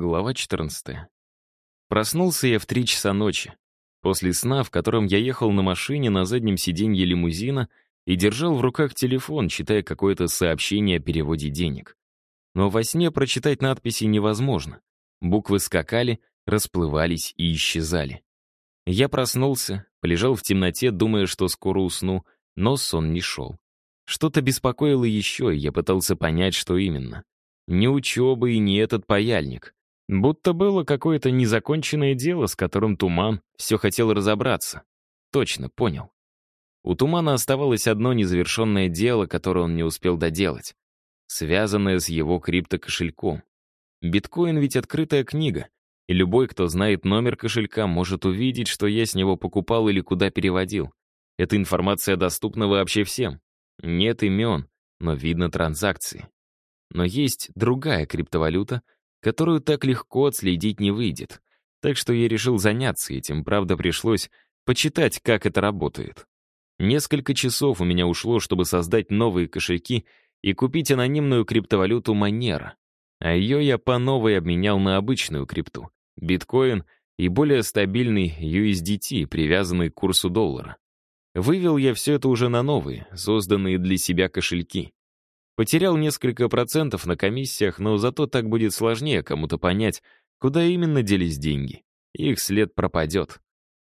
Глава 14. Проснулся я в три часа ночи. После сна, в котором я ехал на машине на заднем сиденье лимузина и держал в руках телефон, читая какое-то сообщение о переводе денег. Но во сне прочитать надписи невозможно. Буквы скакали, расплывались и исчезали. Я проснулся, полежал в темноте, думая, что скоро усну, но сон не шел. Что-то беспокоило еще, и я пытался понять, что именно. Не учеба и не этот паяльник. Будто было какое-то незаконченное дело, с которым Туман все хотел разобраться. Точно, понял. У Тумана оставалось одно незавершенное дело, которое он не успел доделать, связанное с его криптокошельком. Биткоин ведь открытая книга, и любой, кто знает номер кошелька, может увидеть, что я с него покупал или куда переводил. Эта информация доступна вообще всем. Нет имен, но видно транзакции. Но есть другая криптовалюта — которую так легко отследить не выйдет. Так что я решил заняться этим, правда, пришлось почитать, как это работает. Несколько часов у меня ушло, чтобы создать новые кошельки и купить анонимную криптовалюту Манера. А ее я по новой обменял на обычную крипту, биткоин и более стабильный USDT, привязанный к курсу доллара. Вывел я все это уже на новые, созданные для себя кошельки. Потерял несколько процентов на комиссиях, но зато так будет сложнее кому-то понять, куда именно делись деньги. Их след пропадет.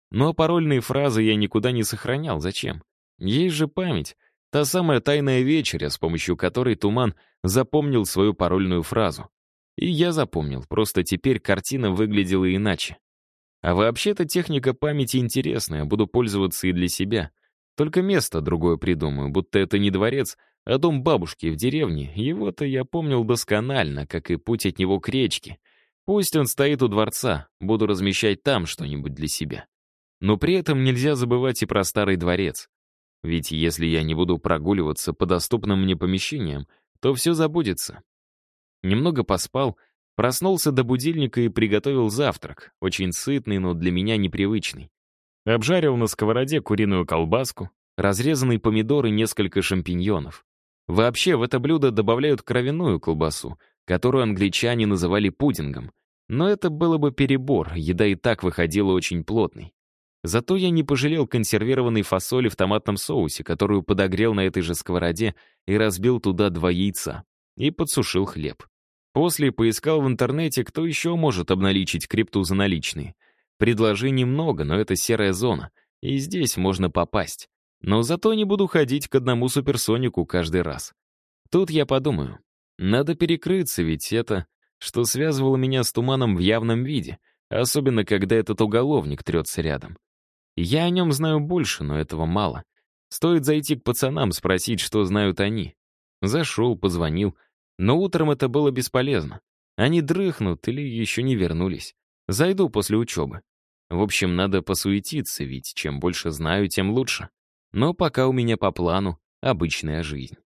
Ну а парольные фразы я никуда не сохранял. Зачем? Есть же память. Та самая тайная вечеря, с помощью которой Туман запомнил свою парольную фразу. И я запомнил, просто теперь картина выглядела иначе. А вообще-то техника памяти интересная, буду пользоваться и для себя. Только место другое придумаю, будто это не дворец, а дом бабушки в деревне, его-то я помнил досконально, как и путь от него к речке. Пусть он стоит у дворца, буду размещать там что-нибудь для себя. Но при этом нельзя забывать и про старый дворец. Ведь если я не буду прогуливаться по доступным мне помещениям, то все забудется. Немного поспал, проснулся до будильника и приготовил завтрак, очень сытный, но для меня непривычный. Обжарил на сковороде куриную колбаску, разрезанный помидор и несколько шампиньонов. Вообще, в это блюдо добавляют кровяную колбасу, которую англичане называли пудингом. Но это было бы перебор, еда и так выходила очень плотной. Зато я не пожалел консервированной фасоли в томатном соусе, которую подогрел на этой же сковороде и разбил туда два яйца. И подсушил хлеб. После поискал в интернете, кто еще может обналичить крипту за наличные. Предложений много, но это серая зона, и здесь можно попасть. Но зато не буду ходить к одному суперсонику каждый раз. Тут я подумаю, надо перекрыться, ведь это, что связывало меня с туманом в явном виде, особенно когда этот уголовник трется рядом. Я о нем знаю больше, но этого мало. Стоит зайти к пацанам, спросить, что знают они. Зашел, позвонил, но утром это было бесполезно. Они дрыхнут или еще не вернулись. Зайду после учебы. В общем, надо посуетиться, ведь чем больше знаю, тем лучше. Но пока у меня по плану обычная жизнь.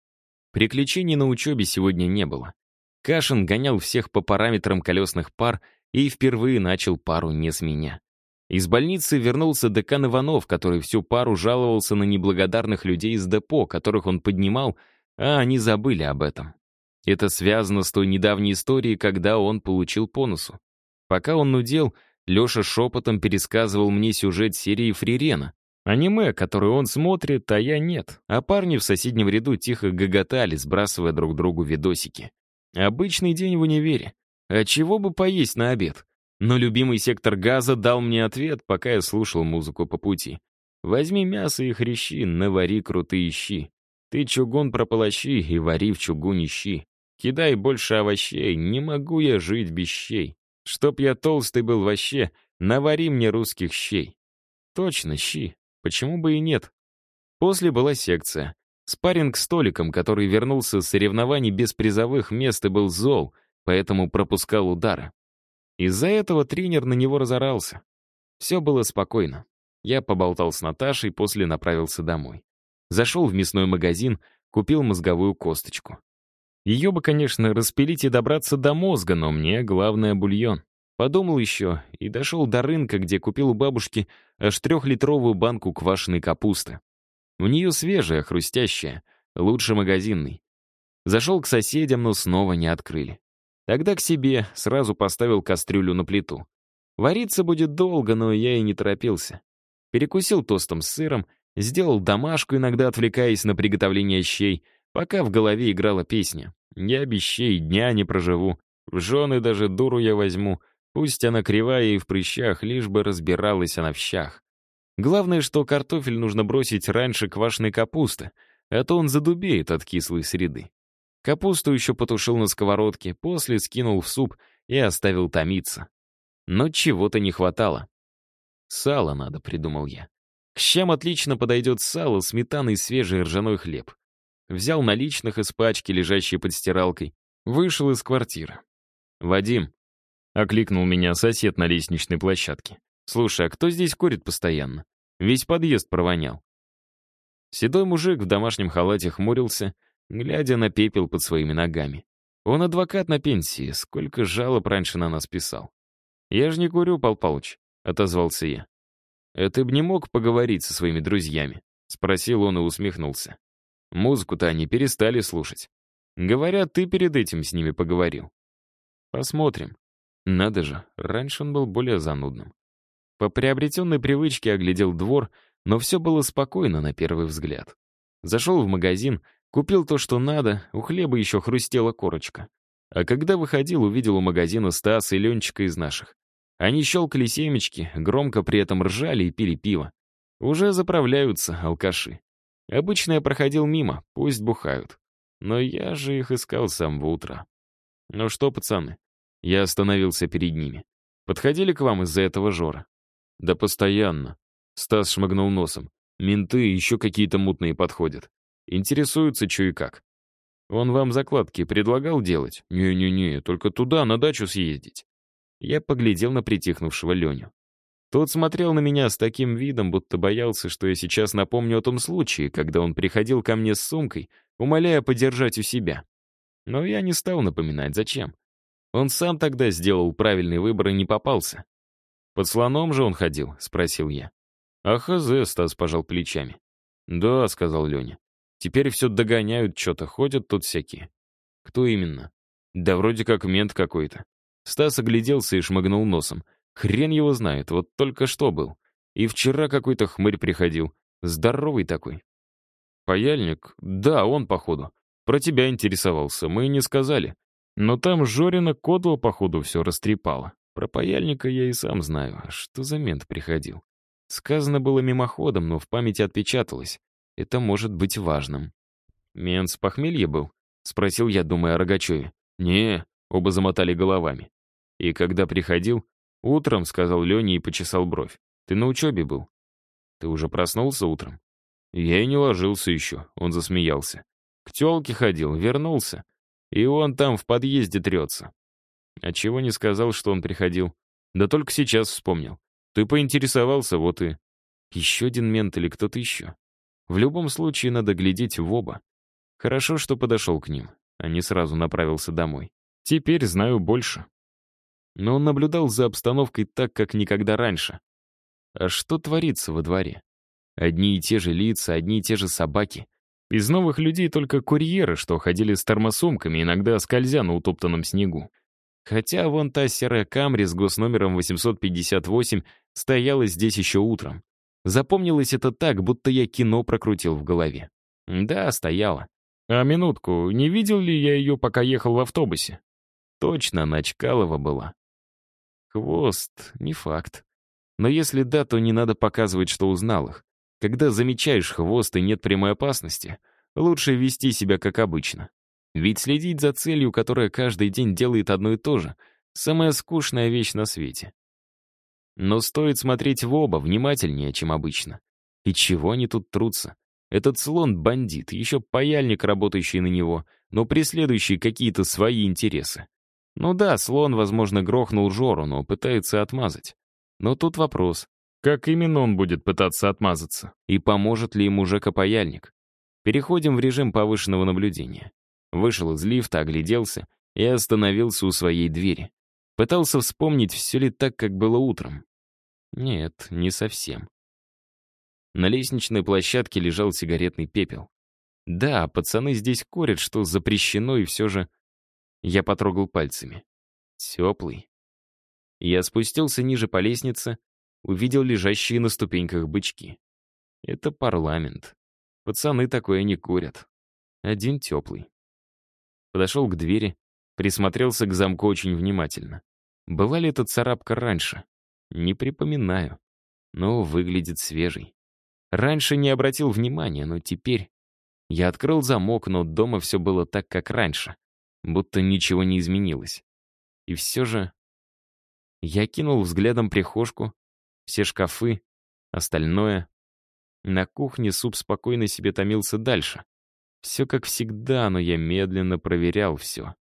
Приключений на учебе сегодня не было. Кашин гонял всех по параметрам колесных пар и впервые начал пару не с меня. Из больницы вернулся декан Иванов, который всю пару жаловался на неблагодарных людей из депо, которых он поднимал, а они забыли об этом. Это связано с той недавней историей, когда он получил по носу. Пока он нудел, Леша шепотом пересказывал мне сюжет серии «Фрирена», Аниме, которое он смотрит, а я нет. А парни в соседнем ряду тихо гоготали, сбрасывая друг другу видосики. Обычный день в универе. А чего бы поесть на обед? Но любимый сектор газа дал мне ответ, пока я слушал музыку по пути. Возьми мясо и хрящи, навари крутые щи. Ты чугун прополощи и вари в чугуне щи. Кидай больше овощей, не могу я жить без щей. Чтоб я толстый был вообще, навари мне русских щей. Точно, щи. Почему бы и нет? После была секция. Спарринг с Толиком, который вернулся с соревнований без призовых мест и был зол, поэтому пропускал удары. Из-за этого тренер на него разорался. Все было спокойно. Я поболтал с Наташей, после направился домой. Зашел в мясной магазин, купил мозговую косточку. Ее бы, конечно, распилить и добраться до мозга, но мне главное — бульон. Подумал еще и дошел до рынка, где купил у бабушки аж трехлитровую банку квашеной капусты. У нее свежая, хрустящая, лучше магазинной. Зашел к соседям, но снова не открыли. Тогда к себе сразу поставил кастрюлю на плиту. Вариться будет долго, но я и не торопился. Перекусил тостом с сыром, сделал домашку, иногда отвлекаясь на приготовление щей, пока в голове играла песня. «Я без щей дня не проживу, в жены даже дуру я возьму, пусть она кривая и в прыщах, лишь бы разбиралась она в щах». Главное, что картофель нужно бросить раньше квашеной капусты, а то он задубеет от кислой среды. Капусту еще потушил на сковородке, после скинул в суп и оставил томиться. Но чего-то не хватало. Сало надо, придумал я. К щам отлично подойдет сало, сметана и свежий ржаной хлеб. Взял наличных из пачки, лежащей под стиралкой, вышел из квартиры. «Вадим», — окликнул меня сосед на лестничной площадке. «Слушай, а кто здесь курит постоянно? Весь подъезд провонял». Седой мужик в домашнем халате хмурился, глядя на пепел под своими ногами. Он адвокат на пенсии, сколько жалоб раньше на нас писал. «Я же не курю, Пал Палыч», — отозвался я. «А ты б не мог поговорить со своими друзьями?» — спросил он и усмехнулся. «Музыку-то они перестали слушать. Говорят, ты перед этим с ними поговорил». «Посмотрим». Надо же, раньше он был более занудным. По приобретенной привычке оглядел двор, но все было спокойно на первый взгляд. Зашел в магазин, купил то, что надо, у хлеба еще хрустела корочка. А когда выходил, увидел у магазина Стаса и Ленчика из наших. Они щелкали семечки, громко при этом ржали и пили пиво. Уже заправляются алкаши. Обычно я проходил мимо, пусть бухают. Но я же их искал с самого утра. Ну что, пацаны? Я остановился перед ними. Подходили к вам из-за этого Жора? Да постоянно. Стас шмыгнул носом. Менты еще какие-то мутные подходят. Интересуются, что и как. Он вам закладки предлагал делать? Не-не-не, только туда, на дачу съездить. Я поглядел на притихнувшего Леню. Тот смотрел на меня с таким видом, будто боялся, что я сейчас напомню о том случае, когда он приходил ко мне с сумкой, умоляя подержать у себя. Но я не стал напоминать, зачем. Он сам тогда сделал правильный выбор и не попался. «Под слоном же он ходил?» — спросил я. «А хз», — Стас пожал плечами. «Да», — сказал Леня. «Теперь все догоняют что-то, ходят тут всякие». «Кто именно?» «Да вроде как мент какой-то. Стас огляделся и шмыгнул носом. Хрен его знает, вот только что был. И вчера какой-то хмырь приходил. Здоровый такой. Паяльник? Да, он, походу. Про тебя интересовался, мы не сказали. Но там Жорина Кодла, походу, все растрепало. Про паяльника я и сам знаю. Что за мент приходил? Сказано было мимоходом, но в памяти отпечаталось. Это может быть важным. «Мент с похмелья был?» — спросил я, думая о Рогачеве. «Не, Оба замотали головами. И когда приходил, утром, сказал Леня и почесал бровь. Ты на учебе был? Ты уже проснулся утром? Я и не ложился еще, он засмеялся. К телке ходил, вернулся. И он там в подъезде трется. А чего не сказал, что он приходил? Да только сейчас вспомнил. Ты поинтересовался, вот и... Еще один мент или кто-то еще. В любом случае надо глядеть в оба. Хорошо, что подошел к ним, а не сразу направился домой. Теперь знаю больше. Но он наблюдал за обстановкой так, как никогда раньше. А что творится во дворе? Одни и те же лица, одни и те же собаки. Из новых людей только курьеры, что ходили с термосумками, иногда скользя на утоптанном снегу. Хотя вон та серая Камри с госномером 858 стояла здесь еще утром. Запомнилось это так, будто я кино прокрутил в голове. Да, стояла. А минутку, не видел ли я ее, пока ехал в автобусе? Точно, она Чкалова была. Хвост, не факт. Но если да, то не надо показывать, что узнал их. Когда замечаешь хвост и нет прямой опасности, лучше вести себя как обычно. Ведь следить за целью, которая каждый день делает одно и то же, самая скучная вещь на свете. Но стоит смотреть в оба внимательнее, чем обычно. И чего они тут трутся? Этот слон — бандит, еще паяльник, работающий на него, но преследующий какие-то свои интересы. Ну да, слон, возможно, грохнул Жору, но пытается отмазать. Но тут вопрос, как именно он будет пытаться отмазаться? И поможет ли ему Жека-паяльник? Переходим в режим повышенного наблюдения. Вышел из лифта, огляделся и остановился у своей двери. Пытался вспомнить, все ли так, как было утром. Нет, не совсем. На лестничной площадке лежал сигаретный пепел. Да, пацаны здесь курят, что запрещено, и все же Я потрогал пальцами. Теплый. Я спустился ниже по лестнице, увидел лежащие на ступеньках бычки. Это парламент. Пацаны такое не курят. Один теплый. Подошел к двери, присмотрелся к замку очень внимательно. Была ли эта царапка раньше? Не припоминаю. Но выглядит свежий. Раньше не обратил внимания, но теперь... Я открыл замок, но дома все было так, как раньше. Будто ничего не изменилось. И все же... Я кинул взглядом прихожку, все шкафы, остальное. На кухне суп спокойно себе томился дальше. Все как всегда, но я медленно проверял все.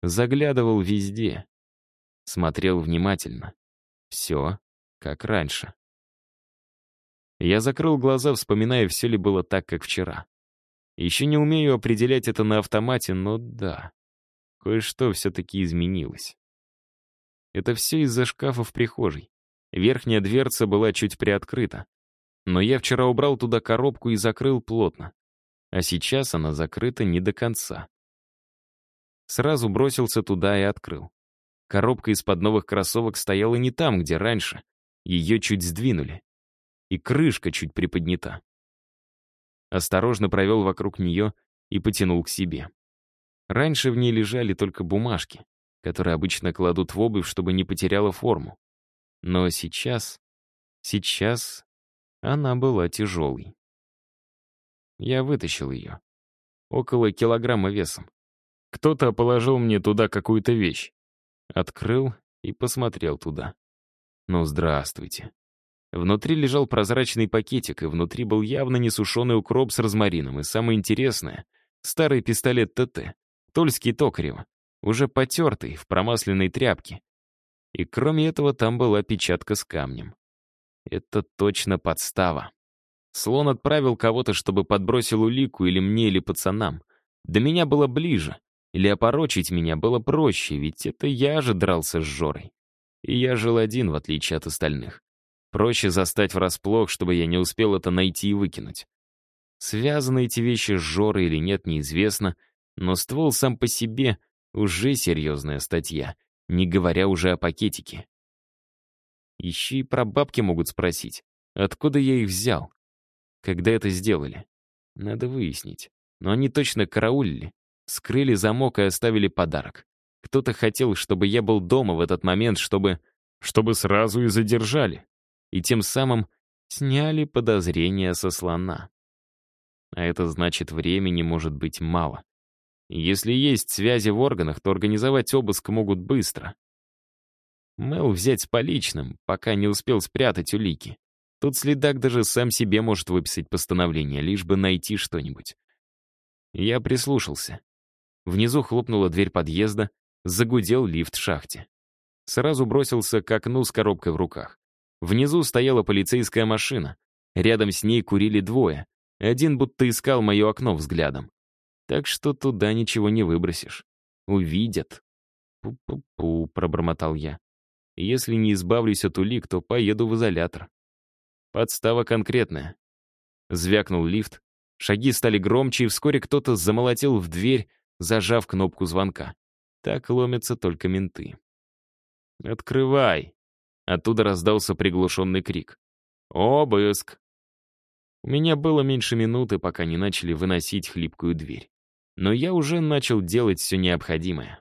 Заглядывал везде. Смотрел внимательно. Все как раньше. Я закрыл глаза, вспоминая, все ли было так, как вчера. Еще не умею определять это на автомате, но да, кое-что все-таки изменилось. Это все из-за шкафа в прихожей. Верхняя дверца была чуть приоткрыта. Но я вчера убрал туда коробку и закрыл плотно. А сейчас она закрыта не до конца. Сразу бросился туда и открыл. Коробка из-под новых кроссовок стояла не там, где раньше. Ее чуть сдвинули и крышка чуть приподнята. Осторожно провел вокруг нее и потянул к себе. Раньше в ней лежали только бумажки, которые обычно кладут в обувь, чтобы не потеряла форму. Но сейчас... Сейчас она была тяжелой. Я вытащил ее. Около килограмма весом. Кто-то положил мне туда какую-то вещь. Открыл и посмотрел туда. Ну, здравствуйте. Внутри лежал прозрачный пакетик, и внутри был явно несушеный укроп с розмарином. И самое интересное — старый пистолет ТТ, Тольский Токарева, уже потертый, в промасленной тряпке. И кроме этого там была печатка с камнем. Это точно подстава. Слон отправил кого-то, чтобы подбросил улику или мне, или пацанам. До меня было ближе. Или опорочить меня было проще, ведь это я же дрался с Жорой. И я жил один, в отличие от остальных. Проще застать врасплох, чтобы я не успел это найти и выкинуть. Связаны эти вещи с Жорой или нет, неизвестно, но ствол сам по себе уже серьезная статья, не говоря уже о пакетике. Еще и про бабки могут спросить, откуда я их взял, когда это сделали. Надо выяснить. Но они точно караулили, скрыли замок и оставили подарок. Кто-то хотел, чтобы я был дома в этот момент, чтобы... чтобы сразу и задержали и тем самым сняли подозрения со слона. А это значит, времени может быть мало. Если есть связи в органах, то организовать обыск могут быстро. Мэл взять с поличным, пока не успел спрятать улики. Тут следак даже сам себе может выписать постановление, лишь бы найти что-нибудь. Я прислушался. Внизу хлопнула дверь подъезда, загудел лифт в шахте. Сразу бросился к окну с коробкой в руках. Внизу стояла полицейская машина. Рядом с ней курили двое. Один будто искал мое окно взглядом. Так что туда ничего не выбросишь. Увидят. «Пу-пу-пу», — пробормотал я. «Если не избавлюсь от улик, то поеду в изолятор». Подстава конкретная. Звякнул лифт. Шаги стали громче, и вскоре кто-то замолотил в дверь, зажав кнопку звонка. Так ломятся только менты. «Открывай!» Оттуда раздался приглушенный крик. «Обыск!» У меня было меньше минуты, пока не начали выносить хлипкую дверь. Но я уже начал делать все необходимое.